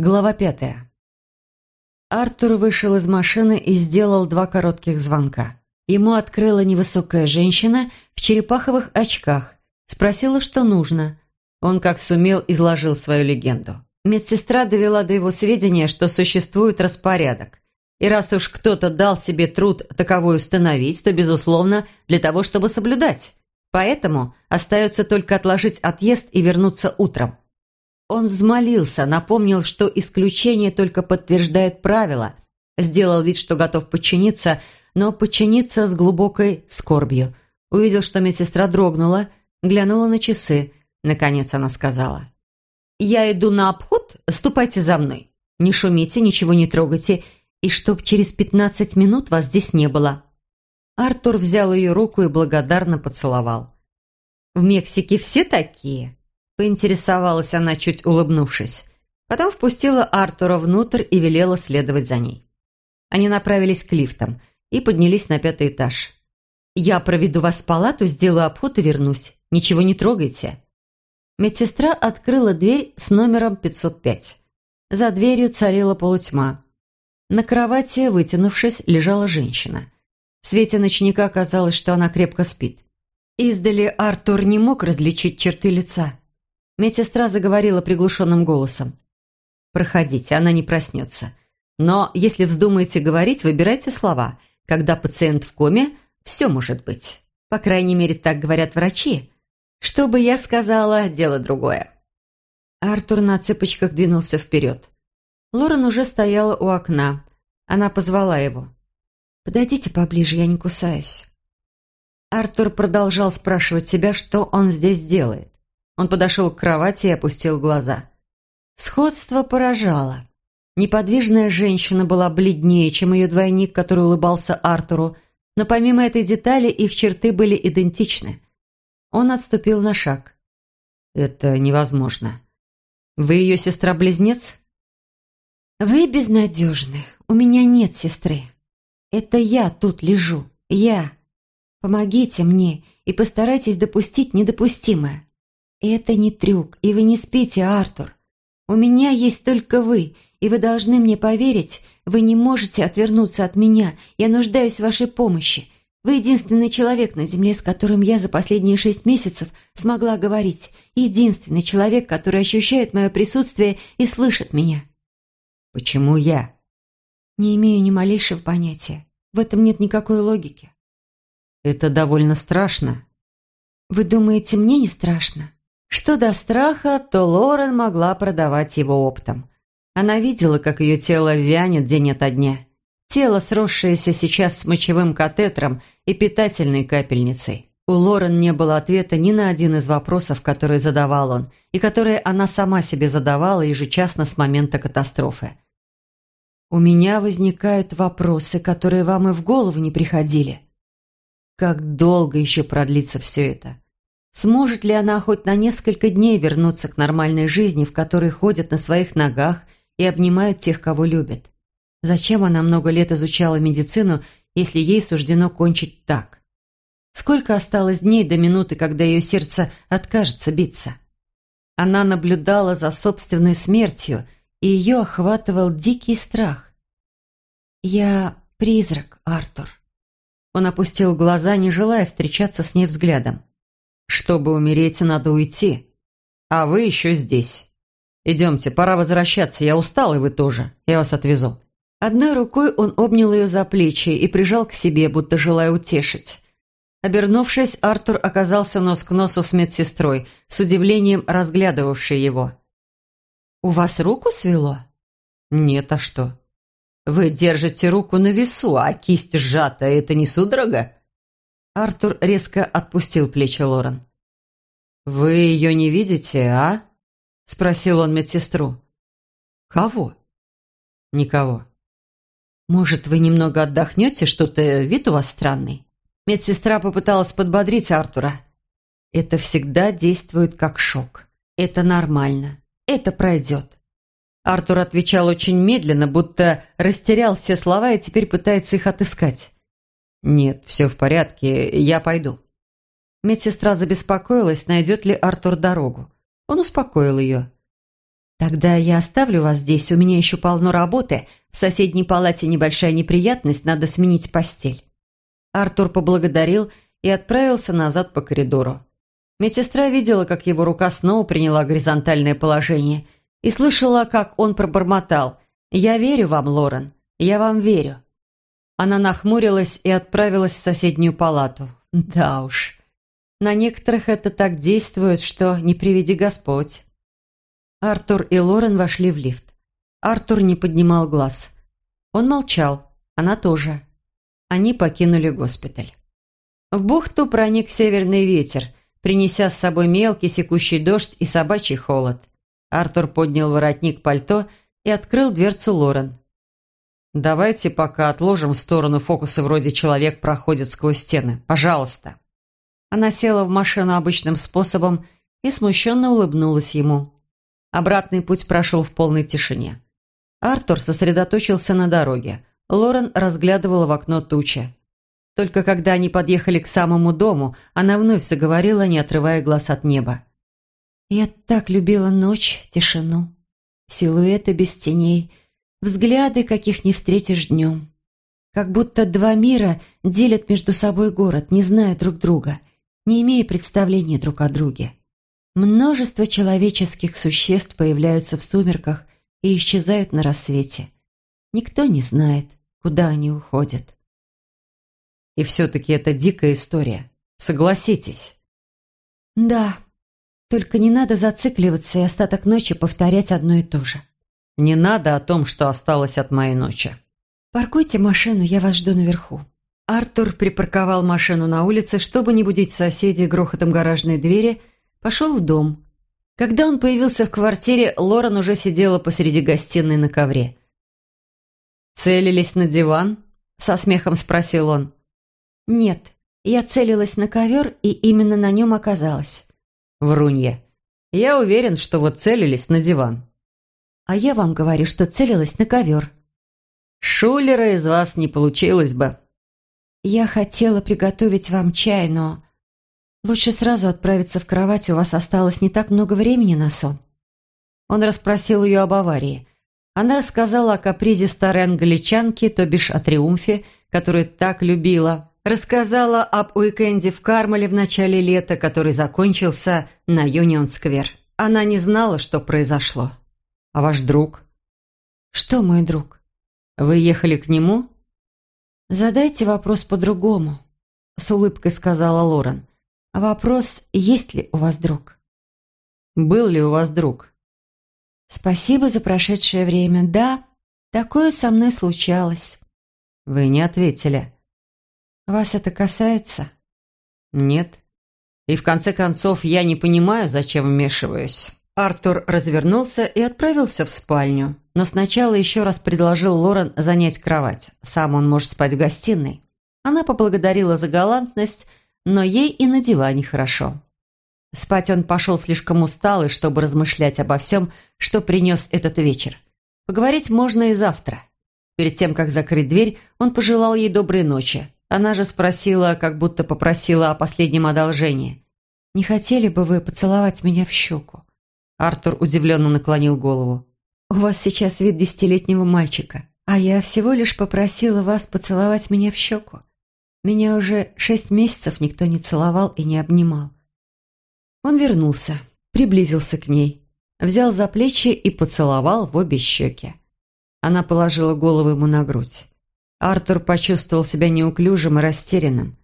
Глава пятая. Артур вышел из машины и сделал два коротких звонка. Ему открыла невысокая женщина в черепаховых очках. Спросила, что нужно. Он, как сумел, изложил свою легенду. Медсестра довела до его сведения, что существует распорядок. И раз уж кто-то дал себе труд таковой установить, то, безусловно, для того, чтобы соблюдать. Поэтому остается только отложить отъезд и вернуться утром. Он взмолился, напомнил, что исключение только подтверждает правило, сделал вид, что готов подчиниться, но подчиниться с глубокой скорбью. Увидел, что медсестра дрогнула, глянула на часы. Наконец она сказала. «Я иду на обход, ступайте за мной. Не шумите, ничего не трогайте, и чтоб через пятнадцать минут вас здесь не было». Артур взял ее руку и благодарно поцеловал. «В Мексике все такие?» Поинтересовалась она, чуть улыбнувшись. Потом впустила Артура внутрь и велела следовать за ней. Они направились к лифтам и поднялись на пятый этаж. «Я проведу вас в палату, сделаю обход и вернусь. Ничего не трогайте». Медсестра открыла дверь с номером 505. За дверью царила полутьма. На кровати, вытянувшись, лежала женщина. В свете ночника казалось, что она крепко спит. Издали Артур не мог различить черты лица. Медсестра заговорила приглушенным голосом. «Проходите, она не проснется. Но если вздумаете говорить, выбирайте слова. Когда пациент в коме, все может быть. По крайней мере, так говорят врачи. Что бы я сказала, дело другое». Артур на цыпочках двинулся вперед. Лорен уже стояла у окна. Она позвала его. «Подойдите поближе, я не кусаюсь». Артур продолжал спрашивать себя, что он здесь делает. Он подошел к кровати и опустил глаза. Сходство поражало. Неподвижная женщина была бледнее, чем ее двойник, который улыбался Артуру, но помимо этой детали их черты были идентичны. Он отступил на шаг. «Это невозможно. Вы ее сестра-близнец?» «Вы безнадежны. У меня нет сестры. Это я тут лежу. Я. Помогите мне и постарайтесь допустить недопустимое. «Это не трюк, и вы не спите, Артур. У меня есть только вы, и вы должны мне поверить, вы не можете отвернуться от меня, я нуждаюсь в вашей помощи. Вы единственный человек на Земле, с которым я за последние шесть месяцев смогла говорить. Единственный человек, который ощущает мое присутствие и слышит меня». «Почему я?» «Не имею ни малейшего понятия. В этом нет никакой логики». «Это довольно страшно». «Вы думаете, мне не страшно?» Что до страха, то Лорен могла продавать его оптом. Она видела, как ее тело вянет день ото дня. Тело, сросшееся сейчас с мочевым катетером и питательной капельницей. У Лорен не было ответа ни на один из вопросов, которые задавал он, и которые она сама себе задавала ежечасно с момента катастрофы. «У меня возникают вопросы, которые вам и в голову не приходили. Как долго еще продлится все это?» Сможет ли она хоть на несколько дней вернуться к нормальной жизни, в которой ходят на своих ногах и обнимают тех, кого любят? Зачем она много лет изучала медицину, если ей суждено кончить так? Сколько осталось дней до минуты, когда ее сердце откажется биться? Она наблюдала за собственной смертью, и ее охватывал дикий страх. «Я призрак, Артур». Он опустил глаза, не желая встречаться с ней взглядом. Чтобы умереть, надо уйти. А вы еще здесь. Идемте, пора возвращаться. Я устал, и вы тоже. Я вас отвезу». Одной рукой он обнял ее за плечи и прижал к себе, будто желая утешить. Обернувшись, Артур оказался нос к носу с медсестрой, с удивлением разглядывавшей его. «У вас руку свело?» «Нет, а что?» «Вы держите руку на весу, а кисть сжата. Это не судорога?» Артур резко отпустил плечи Лорен. «Вы ее не видите, а?» – спросил он медсестру. «Кого?» «Никого». «Может, вы немного отдохнете? Что-то вид у вас странный?» Медсестра попыталась подбодрить Артура. «Это всегда действует как шок. Это нормально. Это пройдет». Артур отвечал очень медленно, будто растерял все слова и теперь пытается их отыскать. «Нет, все в порядке, я пойду». Медсестра забеспокоилась, найдет ли Артур дорогу. Он успокоил ее. «Тогда я оставлю вас здесь, у меня еще полно работы. В соседней палате небольшая неприятность, надо сменить постель». Артур поблагодарил и отправился назад по коридору. Медсестра видела, как его рука снова приняла горизонтальное положение и слышала, как он пробормотал «Я верю вам, Лорен, я вам верю». Она нахмурилась и отправилась в соседнюю палату. Да уж, на некоторых это так действует, что не приведи Господь. Артур и Лорен вошли в лифт. Артур не поднимал глаз. Он молчал, она тоже. Они покинули госпиталь. В бухту проник северный ветер, принеся с собой мелкий секущий дождь и собачий холод. Артур поднял воротник пальто и открыл дверцу Лорен. «Давайте пока отложим в сторону фокусы вроде «человек проходит сквозь стены». Пожалуйста». Она села в машину обычным способом и смущенно улыбнулась ему. Обратный путь прошел в полной тишине. Артур сосредоточился на дороге. Лорен разглядывала в окно тучи. Только когда они подъехали к самому дому, она вновь заговорила, не отрывая глаз от неба. «Я так любила ночь, тишину, силуэты без теней» взгляды, каких не встретишь днем. Как будто два мира делят между собой город, не зная друг друга, не имея представления друг о друге. Множество человеческих существ появляются в сумерках и исчезают на рассвете. Никто не знает, куда они уходят. И все-таки это дикая история. Согласитесь. Да, только не надо зацикливаться и остаток ночи повторять одно и то же. Не надо о том, что осталось от моей ночи. Паркуйте машину, я вас жду наверху. Артур припарковал машину на улице, чтобы не будить соседей грохотом гаражной двери, пошел в дом. Когда он появился в квартире, Лорен уже сидела посреди гостиной на ковре. «Целились на диван?» – со смехом спросил он. «Нет, я целилась на ковер и именно на нем оказалась». «Врунья. Я уверен, что вы целились на диван». А я вам говорю, что целилась на ковер. Шулера из вас не получилось бы. Я хотела приготовить вам чай, но... Лучше сразу отправиться в кровать, у вас осталось не так много времени на сон. Он расспросил ее об аварии. Она рассказала о капризе старой англичанки, то бишь о триумфе, который так любила. Рассказала об уикенде в Кармеле в начале лета, который закончился на Юнион-сквер. Она не знала, что произошло. «А ваш друг?» «Что мой друг?» «Вы ехали к нему?» «Задайте вопрос по-другому», — с улыбкой сказала Лорен. «Вопрос, есть ли у вас друг?» «Был ли у вас друг?» «Спасибо за прошедшее время. Да, такое со мной случалось». «Вы не ответили». «Вас это касается?» «Нет. И в конце концов, я не понимаю, зачем вмешиваюсь». Артур развернулся и отправился в спальню, но сначала еще раз предложил Лорен занять кровать. Сам он может спать в гостиной. Она поблагодарила за галантность, но ей и на диване хорошо. Спать он пошел слишком усталый, чтобы размышлять обо всем, что принес этот вечер. Поговорить можно и завтра. Перед тем, как закрыть дверь, он пожелал ей доброй ночи. Она же спросила, как будто попросила о последнем одолжении. «Не хотели бы вы поцеловать меня в щеку?» Артур удивленно наклонил голову. «У вас сейчас вид десятилетнего мальчика, а я всего лишь попросила вас поцеловать меня в щеку. Меня уже шесть месяцев никто не целовал и не обнимал». Он вернулся, приблизился к ней, взял за плечи и поцеловал в обе щеки. Она положила голову ему на грудь. Артур почувствовал себя неуклюжим и растерянным.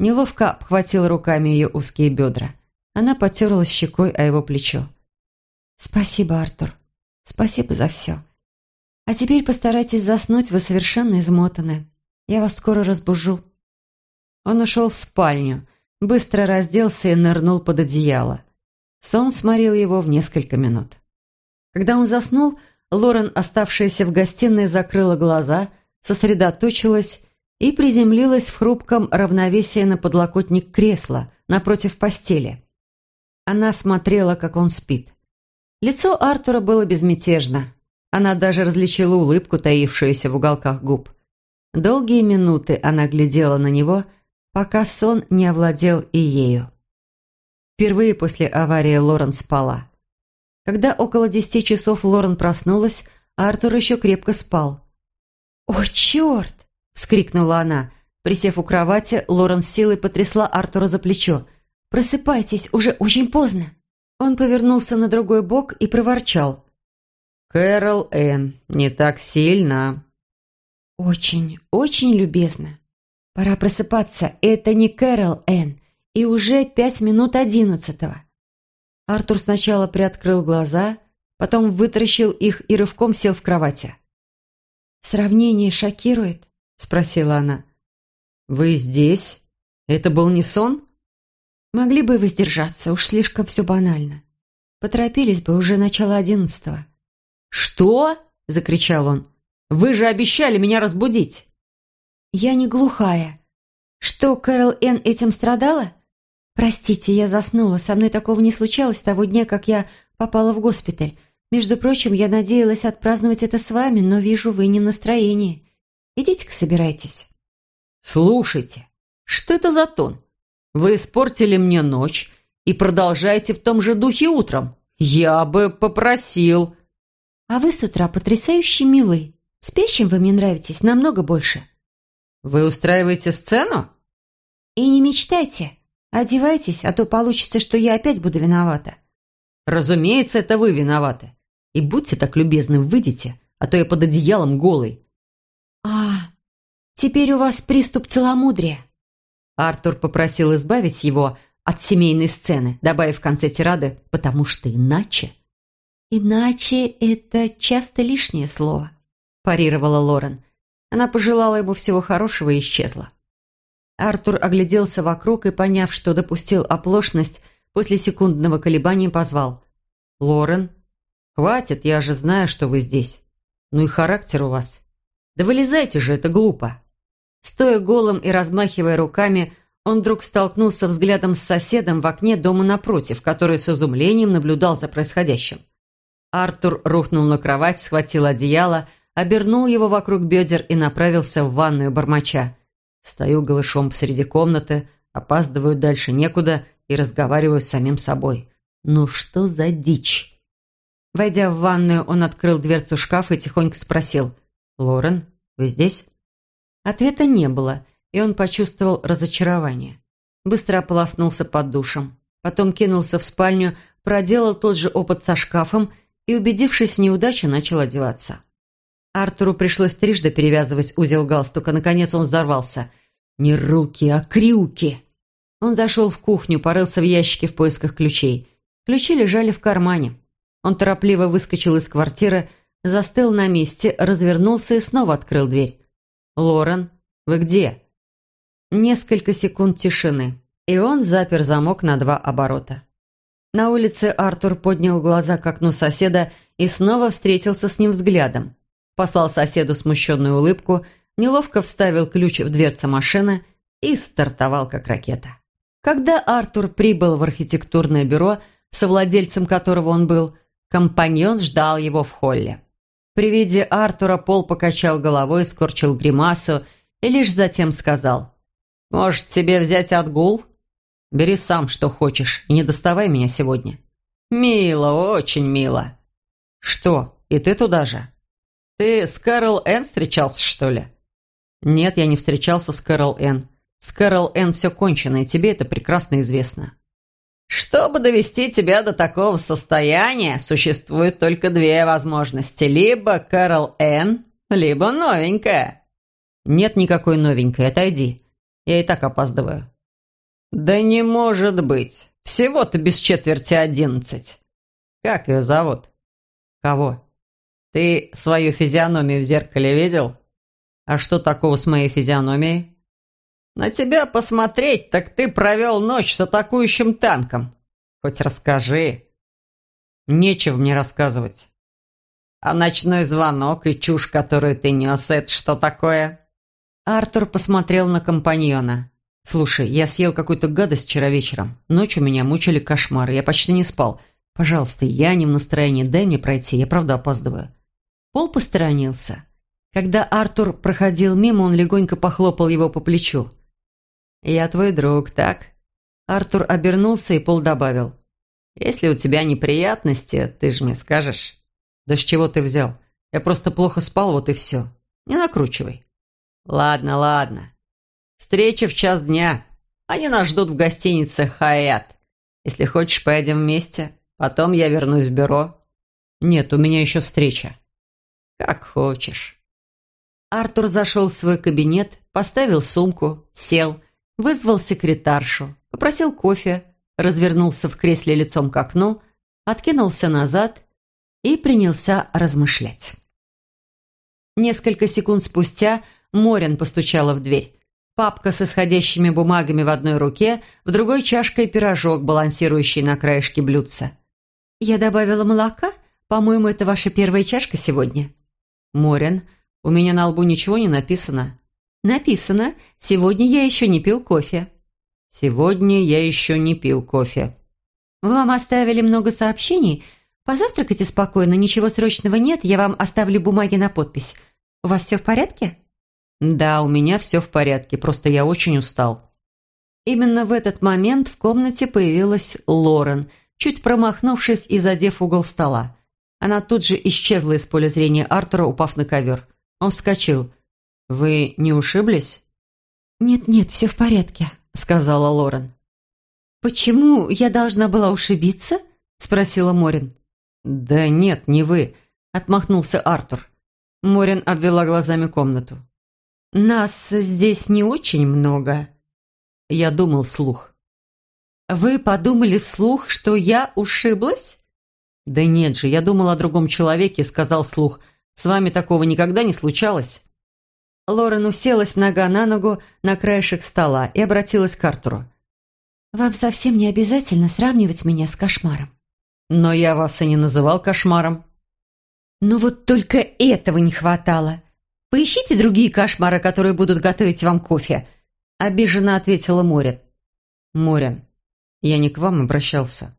Неловко обхватил руками ее узкие бедра. Она потерла щекой о его плечо. «Спасибо, Артур. Спасибо за все. А теперь постарайтесь заснуть, вы совершенно измотаны. Я вас скоро разбужу». Он ушел в спальню, быстро разделся и нырнул под одеяло. Сон сморил его в несколько минут. Когда он заснул, Лорен, оставшаяся в гостиной, закрыла глаза, сосредоточилась и приземлилась в хрупком равновесии на подлокотник кресла напротив постели. Она смотрела, как он спит. Лицо Артура было безмятежно. Она даже различила улыбку, таившуюся в уголках губ. Долгие минуты она глядела на него, пока сон не овладел и ею. Впервые после аварии Лорен спала. Когда около десяти часов Лорен проснулась, Артур еще крепко спал. «О, черт!» — вскрикнула она. Присев у кровати, Лорен с силой потрясла Артура за плечо. «Просыпайтесь, уже очень поздно!» Он повернулся на другой бок и проворчал. «Кэрол Энн, не так сильно». «Очень, очень любезно. Пора просыпаться. Это не Кэрол Энн. И уже пять минут одиннадцатого». Артур сначала приоткрыл глаза, потом вытаращил их и рывком сел в кровати. «Сравнение шокирует?» — спросила она. «Вы здесь? Это был не сон?» «Могли бы воздержаться, уж слишком все банально. Поторопились бы уже начало одиннадцатого». «Что?» — закричал он. «Вы же обещали меня разбудить!» «Я не глухая. Что, Кэрол Энн этим страдала?» «Простите, я заснула. Со мной такого не случалось с того дня, как я попала в госпиталь. Между прочим, я надеялась отпраздновать это с вами, но вижу, вы не в настроении. Идите-ка собирайтесь». «Слушайте, что это за тон? Вы испортили мне ночь и продолжаете в том же духе утром. Я бы попросил...» «А вы с утра потрясающе милы. Спящим вы мне нравитесь намного больше». «Вы устраиваете сцену?» «И не мечтайте. Одевайтесь, а то получится, что я опять буду виновата». «Разумеется, это вы виноваты. И будьте так любезны, выйдите, а то я под одеялом голый». «А, теперь у вас приступ целомудрия». Артур попросил избавить его от семейной сцены, добавив в конце тирады «потому что иначе». «Иначе это часто лишнее слово», – парировала Лорен. Она пожелала ему всего хорошего и исчезла. Артур огляделся вокруг и, поняв, что допустил оплошность, после секундного колебания позвал. «Лорен, хватит, я же знаю, что вы здесь. Ну и характер у вас. Да вылезайте же, это глупо». Стоя голым и размахивая руками, он вдруг столкнулся взглядом с соседом в окне дома напротив, который с изумлением наблюдал за происходящим. Артур рухнул на кровать, схватил одеяло, обернул его вокруг бедер и направился в ванную бормоча. Стою голышом посреди комнаты, опаздываю дальше некуда и разговариваю с самим собой. Ну что за дичь? Войдя в ванную, он открыл дверцу шкафа и тихонько спросил. «Лорен, вы здесь?» Ответа не было, и он почувствовал разочарование. Быстро ополоснулся под душем. Потом кинулся в спальню, проделал тот же опыт со шкафом и, убедившись в неудаче, начал одеваться. Артуру пришлось трижды перевязывать узел галстука. Наконец он взорвался. Не руки, а крюки. Он зашел в кухню, порылся в ящике в поисках ключей. Ключи лежали в кармане. Он торопливо выскочил из квартиры, застыл на месте, развернулся и снова открыл дверь. «Лорен, вы где?» Несколько секунд тишины, и он запер замок на два оборота. На улице Артур поднял глаза к окну соседа и снова встретился с ним взглядом послал соседу смущенную улыбку, неловко вставил ключ в дверцу машины и стартовал как ракета. Когда Артур прибыл в архитектурное бюро, совладельцем которого он был, компаньон ждал его в холле. При виде Артура Пол покачал головой, скорчил гримасу и лишь затем сказал «Может, тебе взять отгул? Бери сам, что хочешь, и не доставай меня сегодня». «Мило, очень мило». «Что, и ты туда же?» «Ты с Кэрол Энн встречался, что ли?» «Нет, я не встречался с Кэрол Энн. С Кэрол Энн все кончено, и тебе это прекрасно известно». «Чтобы довести тебя до такого состояния, существует только две возможности. Либо Кэрол Энн, либо новенькая». «Нет никакой новенькой, отойди. Я и так опаздываю». «Да не может быть. Всего-то без четверти одиннадцать. Как ее зовут?» «Кого?» Ты свою физиономию в зеркале видел? А что такого с моей физиономией? На тебя посмотреть, так ты провел ночь с атакующим танком. Хоть расскажи. Нечего мне рассказывать. А ночной звонок и чушь, которую ты нес, это что такое? Артур посмотрел на компаньона. «Слушай, я съел какую-то гадость вчера вечером. Ночью меня мучили кошмары, я почти не спал. Пожалуйста, я не в настроении, дай мне пройти, я правда опаздываю». Пол посторонился. Когда Артур проходил мимо, он легонько похлопал его по плечу. «Я твой друг, так?» Артур обернулся, и Пол добавил. Если у тебя неприятности, ты же мне скажешь. Да с чего ты взял? Я просто плохо спал, вот и все. Не накручивай. Ладно, ладно. Встреча в час дня. Они нас ждут в гостинице «Хаят». Если хочешь, поедем вместе. Потом я вернусь в бюро. Нет, у меня еще встреча. Как хочешь. Артур зашел в свой кабинет, поставил сумку, сел, вызвал секретаршу, попросил кофе, развернулся в кресле лицом к окну, откинулся назад и принялся размышлять. Несколько секунд спустя Морин постучала в дверь. Папка с исходящими бумагами в одной руке, в другой чашкой пирожок, балансирующий на краешке блюдца. «Я добавила молока? По-моему, это ваша первая чашка сегодня». «Морин, у меня на лбу ничего не написано». «Написано. Сегодня я еще не пил кофе». «Сегодня я еще не пил кофе». «Вам оставили много сообщений? Позавтракайте спокойно, ничего срочного нет, я вам оставлю бумаги на подпись. У вас все в порядке?» «Да, у меня все в порядке, просто я очень устал». Именно в этот момент в комнате появилась Лорен, чуть промахнувшись и задев угол стола. Она тут же исчезла из поля зрения Артура, упав на ковер. Он вскочил. «Вы не ушиблись?» «Нет-нет, все в порядке», — сказала Лорен. «Почему я должна была ушибиться?» — спросила Морин. «Да нет, не вы», — отмахнулся Артур. Морин обвела глазами комнату. «Нас здесь не очень много». Я думал вслух. «Вы подумали вслух, что я ушиблась?» «Да нет же, я думал о другом человеке и сказал вслух. С вами такого никогда не случалось?» Лорен уселась нога на ногу на краешек стола и обратилась к Артуру. «Вам совсем не обязательно сравнивать меня с кошмаром». «Но я вас и не называл кошмаром». «Ну вот только этого не хватало. Поищите другие кошмары, которые будут готовить вам кофе», — обиженно ответила Морин. «Морин, я не к вам обращался».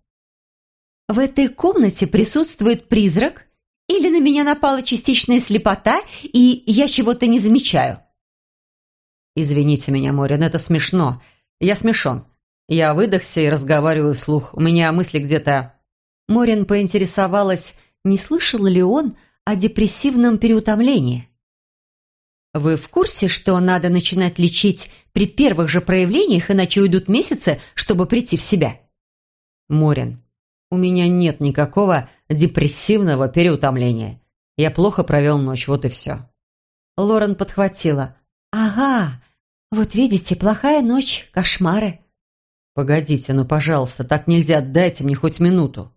«В этой комнате присутствует призрак? Или на меня напала частичная слепота, и я чего-то не замечаю?» «Извините меня, Морин, это смешно. Я смешон. Я выдохся и разговариваю вслух. У меня мысли где-то...» Морин поинтересовалась, не слышал ли он о депрессивном переутомлении. Вы в курсе, что надо начинать лечить при первых же проявлениях, иначе уйдут месяцы, чтобы прийти в себя? Морин, у меня нет никакого депрессивного переутомления. Я плохо провел ночь, вот и все. Лорен подхватила. «Ага, вот видите, плохая ночь, кошмары». «Погодите, ну, пожалуйста, так нельзя, дайте мне хоть минуту».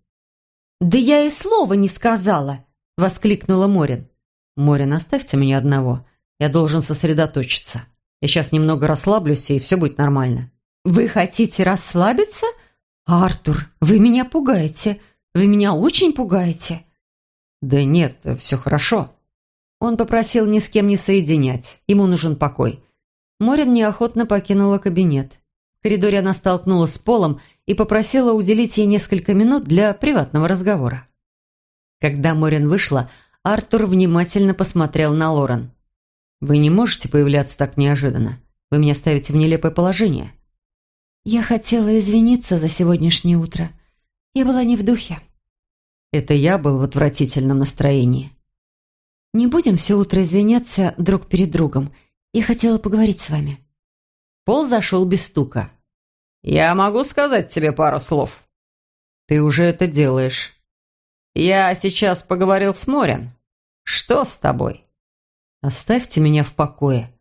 «Да я и слова не сказала!» — воскликнула Морин. «Морин, оставьте меня одного. Я должен сосредоточиться. Я сейчас немного расслаблюсь, и все будет нормально». «Вы хотите расслабиться? Артур, вы меня пугаете. Вы меня очень пугаете». «Да нет, все хорошо». Он попросил ни с кем не соединять. Ему нужен покой. Морин неохотно покинула кабинет. В коридоре она столкнулась с Полом и попросила уделить ей несколько минут для приватного разговора. Когда Морин вышла, Артур внимательно посмотрел на Лорен. Вы не можете появляться так неожиданно. Вы меня ставите в нелепое положение. Я хотела извиниться за сегодняшнее утро. Я была не в духе. Это я был в отвратительном настроении. Не будем все утро извиняться друг перед другом. Я хотела поговорить с вами. Пол зашел без стука. «Я могу сказать тебе пару слов?» «Ты уже это делаешь». «Я сейчас поговорил с Морин. Что с тобой?» Оставьте меня в покое.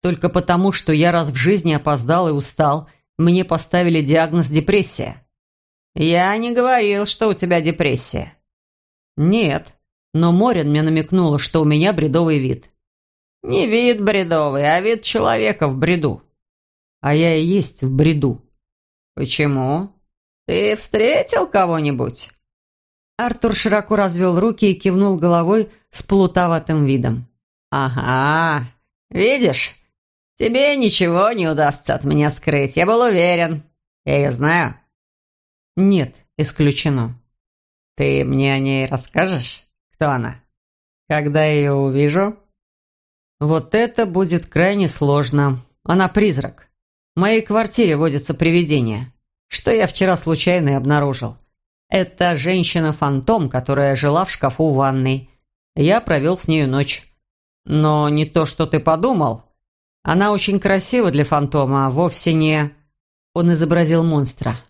Только потому, что я раз в жизни опоздал и устал, мне поставили диагноз депрессия. Я не говорил, что у тебя депрессия. Нет, но Морин мне намекнула, что у меня бредовый вид. Не вид бредовый, а вид человека в бреду. А я и есть в бреду. Почему? Ты встретил кого-нибудь? Артур широко развел руки и кивнул головой с плутоватым видом. «Ага, видишь, тебе ничего не удастся от меня скрыть, я был уверен. Я ее знаю?» «Нет, исключено». «Ты мне о ней расскажешь? Кто она? Когда я ее увижу?» «Вот это будет крайне сложно. Она призрак. В моей квартире водится привидение, что я вчера случайно и обнаружил. Это женщина-фантом, которая жила в шкафу в ванной. Я провел с нею ночь. Но не то, что ты подумал. Она очень красива для фантома, а вовсе не...» Он изобразил монстра.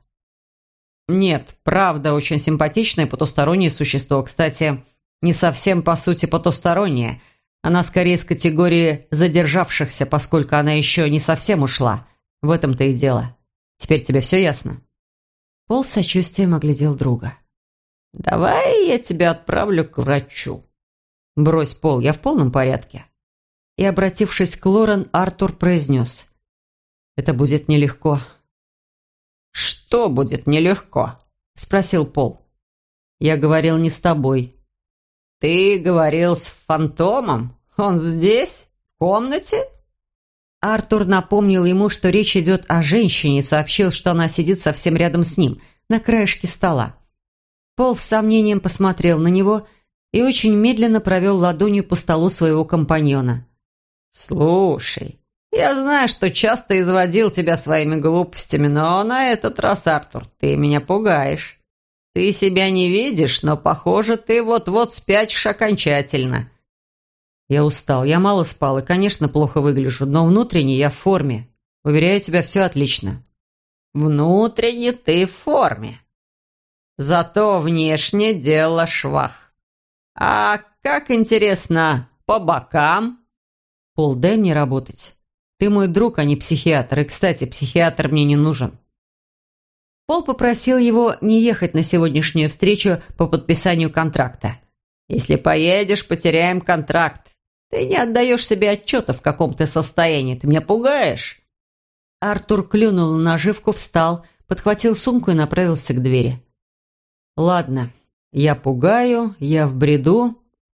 «Нет, правда, очень симпатичное потустороннее существо. Кстати, не совсем, по сути, потустороннее. Она скорее из категории задержавшихся, поскольку она еще не совсем ушла. В этом-то и дело. Теперь тебе все ясно?» Пол с сочувствием оглядел друга. «Давай я тебя отправлю к врачу». «Брось, Пол, я в полном порядке». И, обратившись к Лорен, Артур произнес. «Это будет нелегко». «Что будет нелегко?» – спросил Пол. «Я говорил не с тобой». «Ты говорил с фантомом? Он здесь? В комнате?» Артур напомнил ему, что речь идет о женщине, и сообщил, что она сидит совсем рядом с ним, на краешке стола. Пол с сомнением посмотрел на него и очень медленно провел ладонью по столу своего компаньона. «Слушай, я знаю, что часто изводил тебя своими глупостями, но на этот раз, Артур, ты меня пугаешь. Ты себя не видишь, но, похоже, ты вот-вот спячешь окончательно. Я устал, я мало спал и, конечно, плохо выгляжу, но внутренне я в форме. Уверяю тебя, все отлично. Внутренне ты в форме. Зато внешне дело швах. А как интересно, по бокам? Пол, дай мне работать. Ты мой друг, а не психиатр. И, кстати, психиатр мне не нужен. Пол попросил его не ехать на сегодняшнюю встречу по подписанию контракта. «Если поедешь, потеряем контракт. Ты не отдаешь себе отчета, в каком ты состоянии. Ты меня пугаешь». Артур клюнул на наживку, встал, подхватил сумку и направился к двери. «Ладно, я пугаю, я в бреду.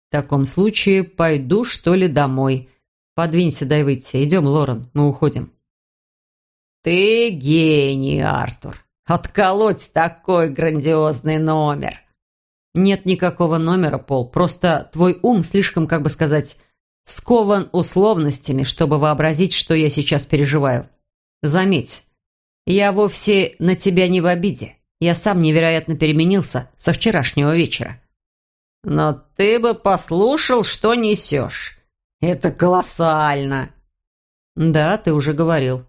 В таком случае пойду, что ли, домой. Подвинься, дай выйти. Идем, Лорен, мы уходим». «Ты гений, Артур. Отколоть такой грандиозный номер». «Нет никакого номера, Пол. Просто твой ум слишком, как бы сказать, скован условностями, чтобы вообразить, что я сейчас переживаю. Заметь, я вовсе на тебя не в обиде. Я сам невероятно переменился со вчерашнего вечера. Но ты бы послушал, что несешь. Это колоссально. Да, ты уже говорил.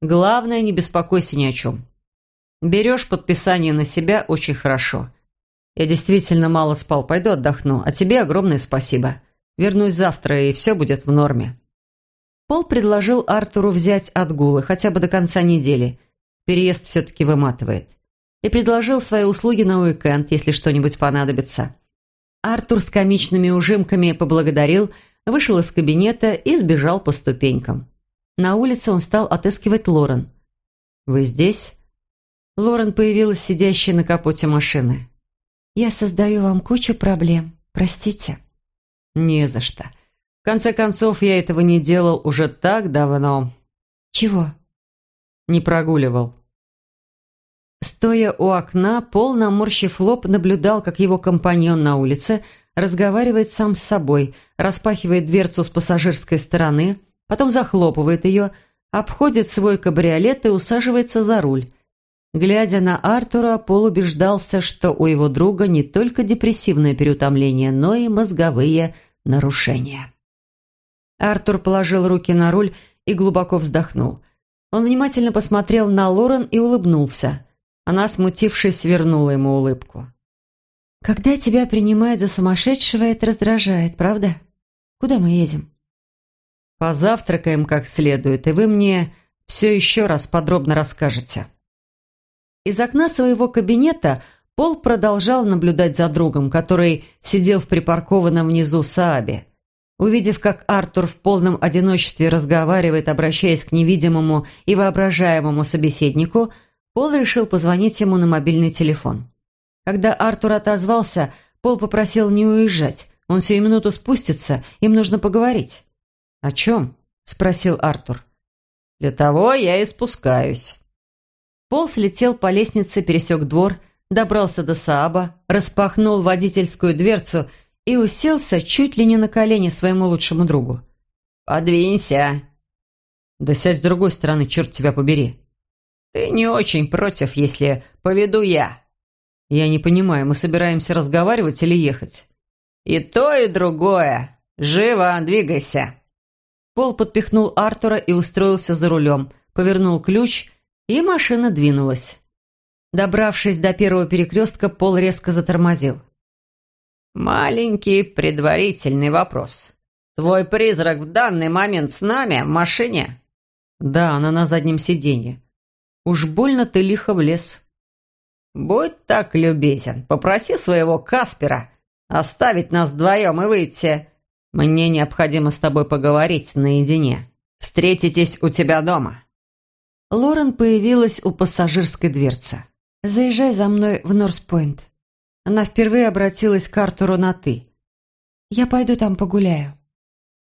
Главное, не беспокойся ни о чем. Берешь подписание на себя очень хорошо. Я действительно мало спал, пойду отдохну. А тебе огромное спасибо. Вернусь завтра, и все будет в норме». Пол предложил Артуру взять отгулы хотя бы до конца недели. Переезд все-таки выматывает. И предложил свои услуги на уикенд, если что-нибудь понадобится. Артур с комичными ужимками поблагодарил, вышел из кабинета и сбежал по ступенькам. На улице он стал отыскивать Лорен. «Вы здесь?» Лорен появилась сидящей на капоте машины. «Я создаю вам кучу проблем. Простите». «Не за что. В конце концов, я этого не делал уже так давно». «Чего?» «Не прогуливал». Стоя у окна, Пол, наморщив лоб, наблюдал, как его компаньон на улице разговаривает сам с собой, распахивает дверцу с пассажирской стороны, потом захлопывает ее, обходит свой кабриолет и усаживается за руль. Глядя на Артура, Пол убеждался, что у его друга не только депрессивное переутомление, но и мозговые нарушения. Артур положил руки на руль и глубоко вздохнул. Он внимательно посмотрел на Лорен и улыбнулся. Она, смутившись, вернула ему улыбку. «Когда тебя принимают за сумасшедшего, это раздражает, правда? Куда мы едем?» «Позавтракаем как следует, и вы мне все еще раз подробно расскажете». Из окна своего кабинета Пол продолжал наблюдать за другом, который сидел в припаркованном внизу Саабе. Увидев, как Артур в полном одиночестве разговаривает, обращаясь к невидимому и воображаемому собеседнику, Пол решил позвонить ему на мобильный телефон. Когда Артур отозвался, Пол попросил не уезжать. Он сию минуту спустится, им нужно поговорить. «О чем?» – спросил Артур. «Для того я и спускаюсь». Пол слетел по лестнице, пересек двор, добрался до Сааба, распахнул водительскую дверцу и уселся чуть ли не на колени своему лучшему другу. «Подвинься!» «Да сядь с другой стороны, черт тебя побери!» «Ты не очень против, если поведу я!» «Я не понимаю, мы собираемся разговаривать или ехать?» «И то, и другое. Живо, двигайся!» Пол подпихнул Артура и устроился за рулем, повернул ключ, и машина двинулась. Добравшись до первого перекрестка, Пол резко затормозил. «Маленький предварительный вопрос. Твой призрак в данный момент с нами в машине?» «Да, она на заднем сиденье. Уж больно ты лихо влез». «Будь так любезен, попроси своего Каспера оставить нас вдвоем и выйти. Мне необходимо с тобой поговорить наедине. Встретитесь у тебя дома». Лорен появилась у пассажирской дверцы. «Заезжай за мной в Норспойнт». Она впервые обратилась к Артуру на «ты». «Я пойду там погуляю».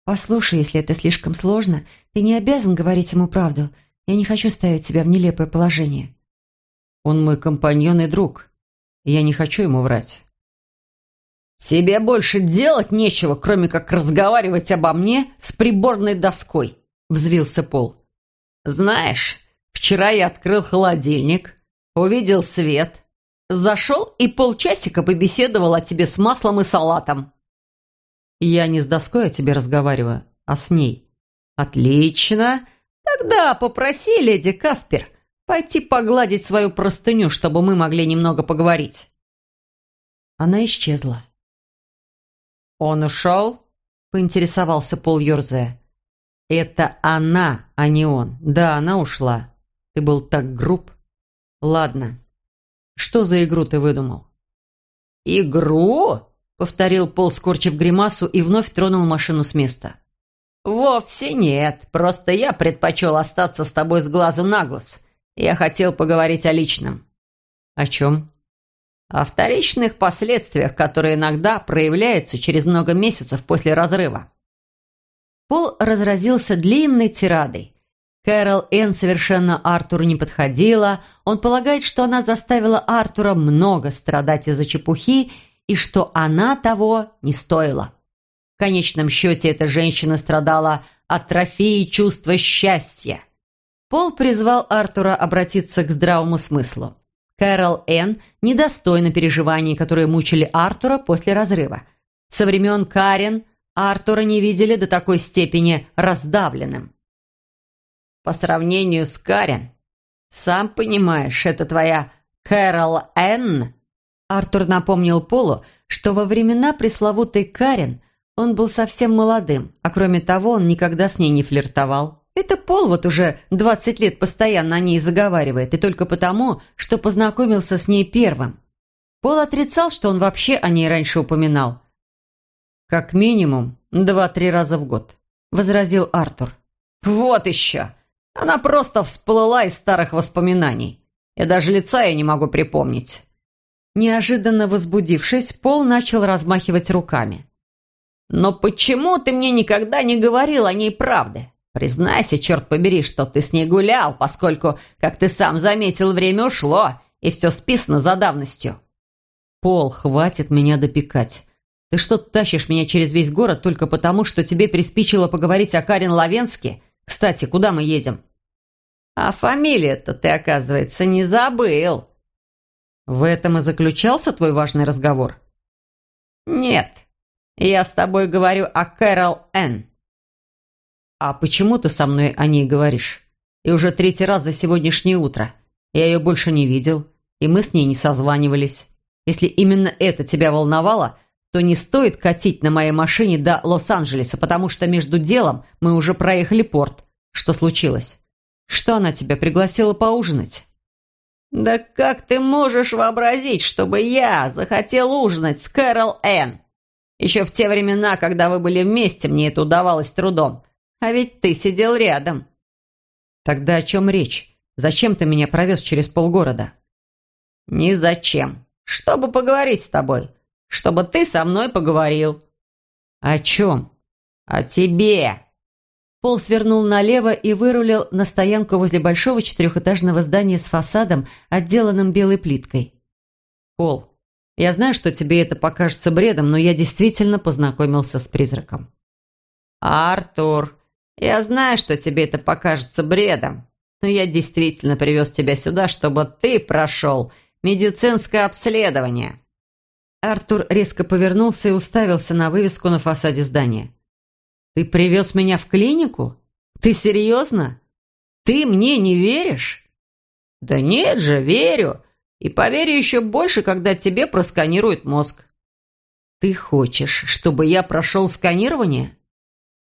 «Послушай, если это слишком сложно, ты не обязан говорить ему правду. Я не хочу ставить себя в нелепое положение». «Он мой компаньон и друг. я не хочу ему врать». «Тебе больше делать нечего, кроме как разговаривать обо мне с приборной доской», — взвился Пол. «Знаешь, вчера я открыл холодильник, увидел свет, зашел и полчасика побеседовал о тебе с маслом и салатом». «Я не с доской о тебе разговариваю, а с ней». «Отлично. Тогда попроси леди Каспер пойти погладить свою простыню, чтобы мы могли немного поговорить». Она исчезла. «Он ушел?» – поинтересовался Пол Йорзе. «Это она, а не он. Да, она ушла. Ты был так груб. Ладно. Что за игру ты выдумал?» «Игру?» – повторил Пол, скорчив гримасу, и вновь тронул машину с места. «Вовсе нет. Просто я предпочел остаться с тобой с глазу на глаз. Я хотел поговорить о личном». «О чем?» о вторичных последствиях, которые иногда проявляются через много месяцев после разрыва. Пол разразился длинной тирадой. Кэрол Энн совершенно Артуру не подходила. Он полагает, что она заставила Артура много страдать из-за чепухи и что она того не стоила. В конечном счете эта женщина страдала от трофеи чувства счастья. Пол призвал Артура обратиться к здравому смыслу. Кэрол Энн недостойна переживаний, которые мучили Артура после разрыва. Со времен Карен Артура не видели до такой степени раздавленным. По сравнению с Карен, сам понимаешь, это твоя Кэрол Энн. Артур напомнил Полу, что во времена пресловутой Карен он был совсем молодым, а кроме того он никогда с ней не флиртовал. Это Пол вот уже 20 лет постоянно о ней заговаривает, и только потому, что познакомился с ней первым. Пол отрицал, что он вообще о ней раньше упоминал. «Как минимум два-три раза в год», — возразил Артур. «Вот еще! Она просто всплыла из старых воспоминаний. Я даже лица ей не могу припомнить». Неожиданно возбудившись, Пол начал размахивать руками. «Но почему ты мне никогда не говорил о ней правды? Признайся, черт побери, что ты с ней гулял, поскольку, как ты сам заметил, время ушло, и все списано за давностью». «Пол, хватит меня допекать. Ты что тащишь меня через весь город только потому, что тебе приспичило поговорить о Карен Лавенске? Кстати, куда мы едем?» «А фамилию-то ты, оказывается, не забыл». «В этом и заключался твой важный разговор?» «Нет, я с тобой говорю о Кэрол Энн». «А почему ты со мной о ней говоришь? И уже третий раз за сегодняшнее утро. Я ее больше не видел, и мы с ней не созванивались. Если именно это тебя волновало, то не стоит катить на моей машине до Лос-Анджелеса, потому что между делом мы уже проехали порт. Что случилось? Что она тебя пригласила поужинать?» «Да как ты можешь вообразить, чтобы я захотел ужинать с Кэрол Энн? Еще в те времена, когда вы были вместе, мне это удавалось трудом. А ведь ты сидел рядом». «Тогда о чем речь? Зачем ты меня провез через полгорода?» «Ни зачем. Чтобы поговорить с тобой. Чтобы ты со мной поговорил». «О чем?» «О тебе». Пол свернул налево и вырулил на стоянку возле большого четырехэтажного здания с фасадом, отделанным белой плиткой. «Пол, я знаю, что тебе это покажется бредом, но я действительно познакомился с призраком». «Артур, я знаю, что тебе это покажется бредом, но я действительно привез тебя сюда, чтобы ты прошел медицинское обследование». Артур резко повернулся и уставился на вывеску на фасаде здания. «Ты привез меня в клинику? Ты серьезно? Ты мне не веришь?» «Да нет же, верю. И поверю еще больше, когда тебе просканируют мозг». «Ты хочешь, чтобы я прошел сканирование?»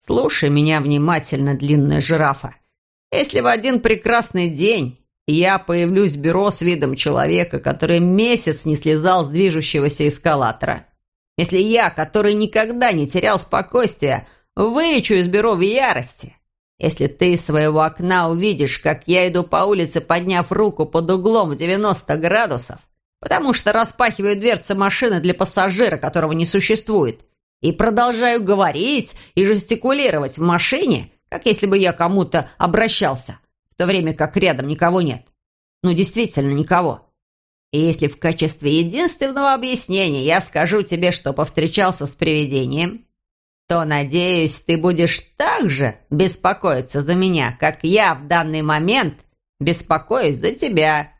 «Слушай меня внимательно, длинная жирафа. Если в один прекрасный день я появлюсь в бюро с видом человека, который месяц не слезал с движущегося эскалатора. Если я, который никогда не терял спокойствия, вылечу из бюро в ярости. Если ты из своего окна увидишь, как я иду по улице, подняв руку под углом в 90 градусов, потому что распахиваю дверцы машины для пассажира, которого не существует, и продолжаю говорить и жестикулировать в машине, как если бы я кому-то обращался, в то время как рядом никого нет. Ну, действительно, никого. И если в качестве единственного объяснения я скажу тебе, что повстречался с привидением, то, надеюсь, ты будешь так же беспокоиться за меня, как я в данный момент беспокоюсь за тебя».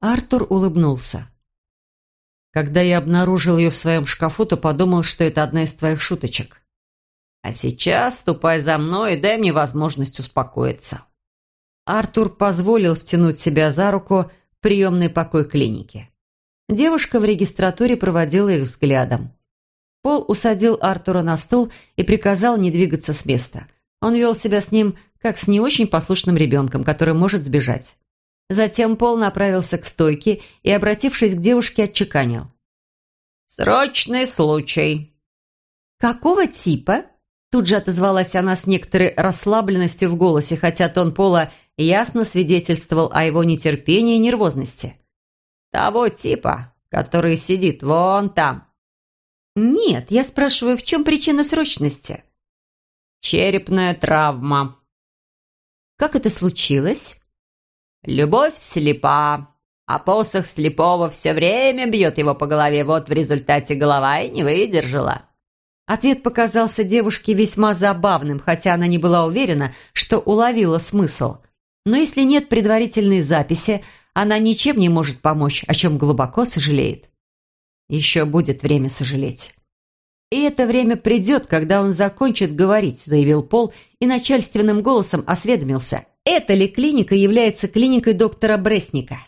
Артур улыбнулся. Когда я обнаружил ее в своем шкафу, то подумал, что это одна из твоих шуточек. А сейчас ступай за мной и дай мне возможность успокоиться. Артур позволил втянуть себя за руку в приемный покой клиники. Девушка в регистратуре проводила их взглядом. Пол усадил Артура на стул и приказал не двигаться с места. Он вел себя с ним, как с не очень послушным ребенком, который может сбежать. Затем Пол направился к стойке и, обратившись к девушке, отчеканил. «Срочный случай». «Какого типа?» Тут же отозвалась она с некоторой расслабленностью в голосе, хотя тон Пола ясно свидетельствовал о его нетерпении и нервозности. «Того типа, который сидит вон там». «Нет, я спрашиваю, в чем причина срочности?» «Черепная травма». «Как это случилось?» «Любовь слепа, а посох слепого все время бьет его по голове, вот в результате голова и не выдержала». Ответ показался девушке весьма забавным, хотя она не была уверена, что уловила смысл. Но если нет предварительной записи, она ничем не может помочь, о чем глубоко сожалеет. Еще будет время сожалеть. «И это время придет, когда он закончит говорить», заявил Пол и начальственным голосом осведомился. «Это ли клиника является клиникой доктора Бресника?»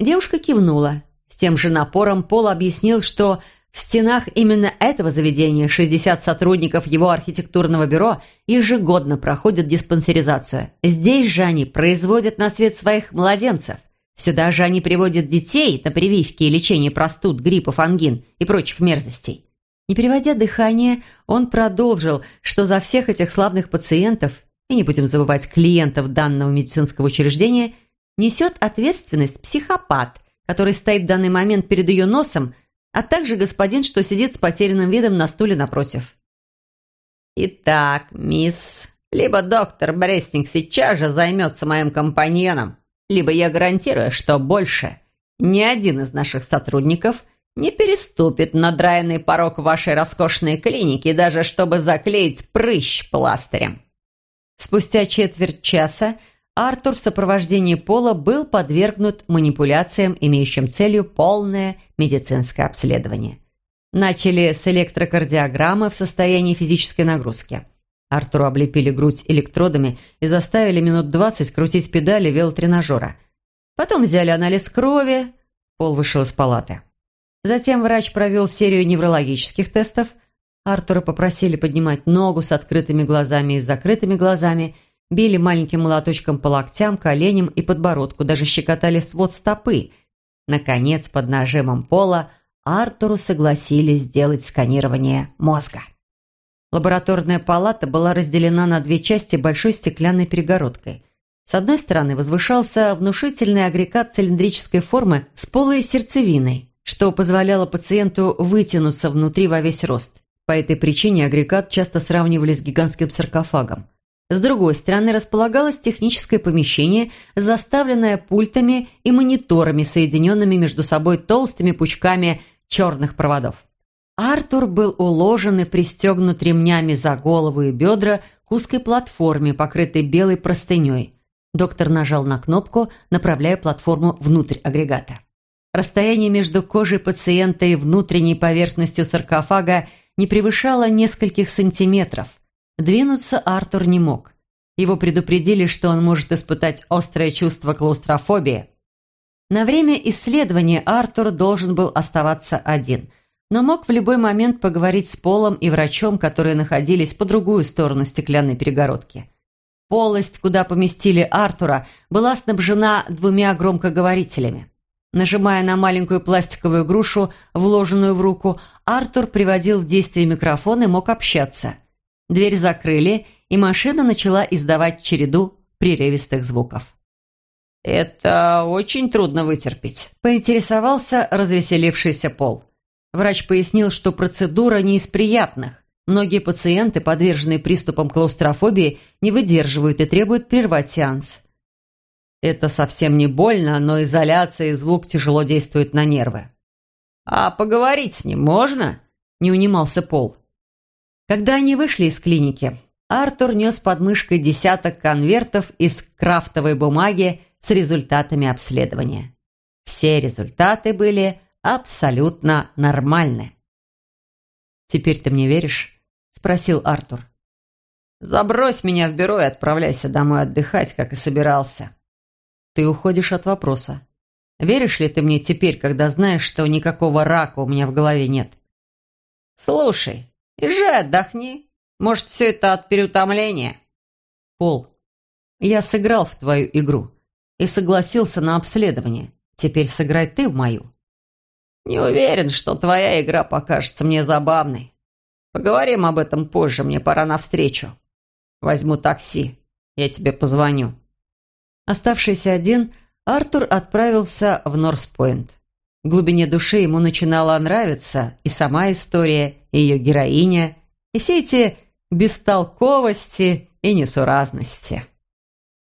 Девушка кивнула. С тем же напором Пол объяснил, что в стенах именно этого заведения 60 сотрудников его архитектурного бюро ежегодно проходят диспансеризацию. Здесь же они производят на свет своих младенцев. Сюда же они приводят детей на прививки и лечение простуд, гриппов, ангин и прочих мерзостей. Не переводя дыхание, он продолжил, что за всех этих славных пациентов, и не будем забывать клиентов данного медицинского учреждения, несет ответственность психопат, который стоит в данный момент перед ее носом – а также господин, что сидит с потерянным видом на стуле напротив. «Итак, мисс, либо доктор Брестник сейчас же займется моим компаньоном, либо я гарантирую, что больше ни один из наших сотрудников не переступит надраенный порог вашей роскошной клиники, даже чтобы заклеить прыщ пластырем». Спустя четверть часа Артур в сопровождении Пола был подвергнут манипуляциям, имеющим целью полное медицинское обследование. Начали с электрокардиограммы в состоянии физической нагрузки. Артуру облепили грудь электродами и заставили минут 20 крутить педали велотренажера. Потом взяли анализ крови. Пол вышел из палаты. Затем врач провел серию неврологических тестов. Артура попросили поднимать ногу с открытыми глазами и с закрытыми глазами – Били маленьким молоточком по локтям, коленям и подбородку, даже щекотали свод стопы. Наконец, под нажимом пола, Артуру согласились сделать сканирование мозга. Лабораторная палата была разделена на две части большой стеклянной перегородкой. С одной стороны возвышался внушительный агрегат цилиндрической формы с полой сердцевиной, что позволяло пациенту вытянуться внутри во весь рост. По этой причине агрегат часто сравнивали с гигантским саркофагом. С другой стороны располагалось техническое помещение, заставленное пультами и мониторами, соединенными между собой толстыми пучками черных проводов. Артур был уложен и пристегнут ремнями за голову и бедра к узкой платформе, покрытой белой простыней. Доктор нажал на кнопку, направляя платформу внутрь агрегата. Расстояние между кожей пациента и внутренней поверхностью саркофага не превышало нескольких сантиметров. Двинуться Артур не мог. Его предупредили, что он может испытать острое чувство клаустрофобии. На время исследования Артур должен был оставаться один, но мог в любой момент поговорить с Полом и врачом, которые находились по другую сторону стеклянной перегородки. Полость, куда поместили Артура, была снабжена двумя громкоговорителями. Нажимая на маленькую пластиковую грушу, вложенную в руку, Артур приводил в действие микрофон и мог общаться. Дверь закрыли, и машина начала издавать череду прерывистых звуков. «Это очень трудно вытерпеть», – поинтересовался развеселившийся Пол. Врач пояснил, что процедура не из приятных. Многие пациенты, подверженные приступам клаустрофобии, не выдерживают и требуют прервать сеанс. Это совсем не больно, но изоляция и звук тяжело действуют на нервы. «А поговорить с ним можно?» – не унимался Пол. Когда они вышли из клиники, Артур нес под мышкой десяток конвертов из крафтовой бумаги с результатами обследования. Все результаты были абсолютно нормальны. «Теперь ты мне веришь?» – спросил Артур. «Забрось меня в бюро и отправляйся домой отдыхать, как и собирался». «Ты уходишь от вопроса. Веришь ли ты мне теперь, когда знаешь, что никакого рака у меня в голове нет?» «Слушай, езжай отдохни. Может, все это от переутомления?» «Пол, я сыграл в твою игру и согласился на обследование. Теперь сыграй ты в мою». Не уверен, что твоя игра покажется мне забавной. Поговорим об этом позже, мне пора навстречу. Возьму такси, я тебе позвоню». Оставшийся один, Артур отправился в Норспойнт. В глубине души ему начинала нравиться и сама история, и ее героиня, и все эти бестолковости и несуразности.